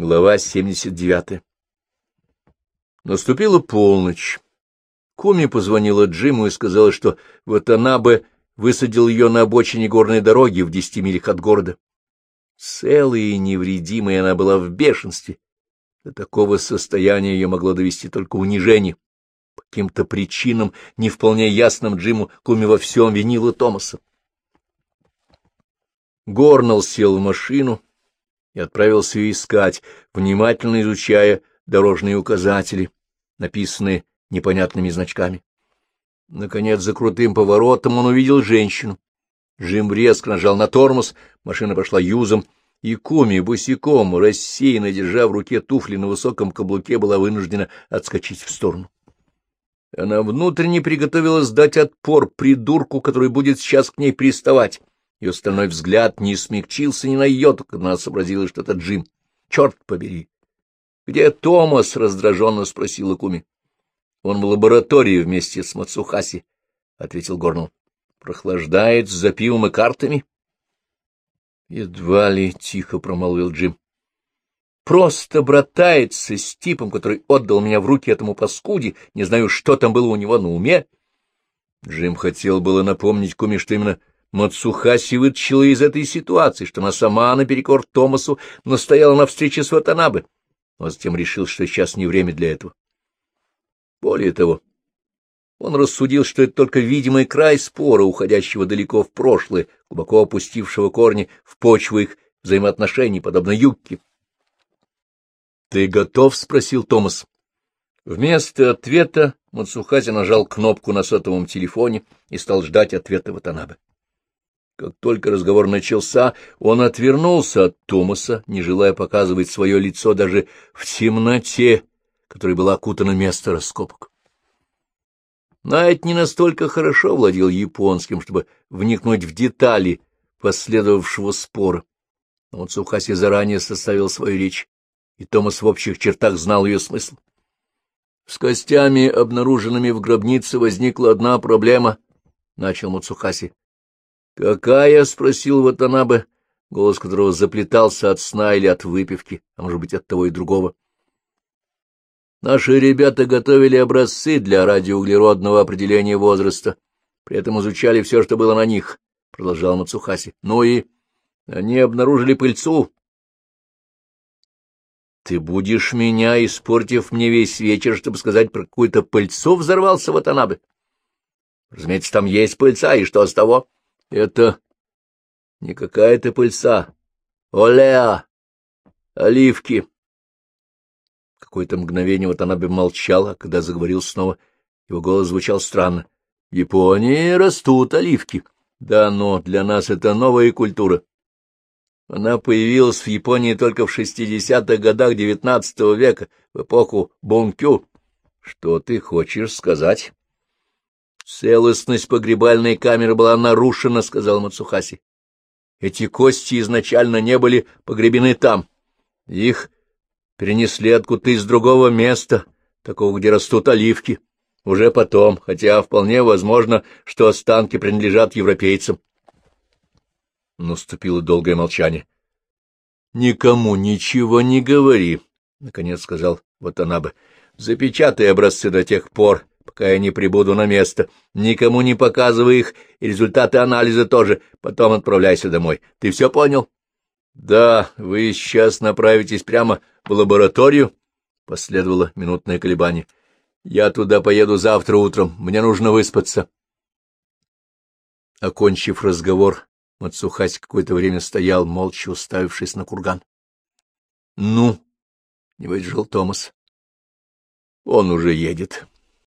Глава 79. Наступила полночь. Куми позвонила Джиму и сказала, что вот она бы высадил ее на обочине горной дороги в десяти милях от города. Целая и невредимая она была в бешенстве. До такого состояния ее могло довести только унижение. По каким-то причинам, не вполне ясным Джиму, Куми во всем винила Томаса. Горнелл сел в машину и отправился искать, внимательно изучая дорожные указатели, написанные непонятными значками. Наконец, за крутым поворотом он увидел женщину. Джим резко нажал на тормоз, машина пошла юзом, и Коми босиком, рассеянно держа в руке туфли на высоком каблуке, была вынуждена отскочить в сторону. Она внутренне приготовилась дать отпор придурку, который будет сейчас к ней приставать. Ее стальной взгляд не смягчился ни на йоту, когда она сообразила, что это Джим. Черт побери! Где Томас? — раздраженно спросила Куми. — Он в лаборатории вместе с Мацухаси, — ответил Горнелл. — Прохлаждает за пивом и картами? — Едва ли, — тихо промолвил Джим. — Просто братается с типом, который отдал меня в руки этому паскуде, не знаю, что там было у него на уме. Джим хотел было напомнить Куми, что именно Мацухаси вытащила из этой ситуации, что она сама наперекор Томасу настояла на встрече с Ватанабе, но затем решил, что сейчас не время для этого. Более того, он рассудил, что это только видимый край спора, уходящего далеко в прошлое, глубоко опустившего корни в почву их взаимоотношений, подобно Юкке. — Ты готов? — спросил Томас. Вместо ответа Мацухаси нажал кнопку на сотовом телефоне и стал ждать ответа Ватанабе. Как только разговор начался, он отвернулся от Томаса, не желая показывать свое лицо даже в темноте, которой было окутано место раскопок. Найт не настолько хорошо владел японским, чтобы вникнуть в детали последовавшего спора. Но он Цухаси заранее составил свою речь, и Томас в общих чертах знал ее смысл. С костями, обнаруженными в гробнице, возникла одна проблема, — начал Муцухаси. «Какая?» — спросил Ватанабе, голос которого заплетался от сна или от выпивки, а может быть, от того и другого. Наши ребята готовили образцы для радиоуглеродного определения возраста, при этом изучали все, что было на них, — продолжал Мацухаси. Ну и они обнаружили пыльцу. Ты будешь меня, испортив мне весь вечер, чтобы сказать про какую-то пыльцу, взорвался Ватанабе. Разумеется, там есть пыльца, и что с того? Это не какая-то пыльца. Олеа! Оливки! Какое-то мгновение вот она бы молчала, когда заговорил снова. Его голос звучал странно. — В Японии растут оливки. Да, но для нас это новая культура. Она появилась в Японии только в шестидесятых годах девятнадцатого века, в эпоху Бонкю. Что ты хочешь сказать? Целостность погребальной камеры была нарушена, — сказал Мацухаси. Эти кости изначально не были погребены там. Их перенесли откуда-то из другого места, такого, где растут оливки. Уже потом, хотя вполне возможно, что останки принадлежат европейцам. Наступило долгое молчание. — Никому ничего не говори, — наконец сказал Ватанабе. — Запечатай образцы до тех пор, пока я не прибуду на место. Никому не показывай их, и результаты анализа тоже. Потом отправляйся домой. Ты все понял? — Да, вы сейчас направитесь прямо в лабораторию? — последовало минутное колебание. — Я туда поеду завтра утром. Мне нужно выспаться. Окончив разговор, Мацухась какое-то время стоял, молча уставившись на курган. — Ну? — не выдержал Томас. — Он уже едет.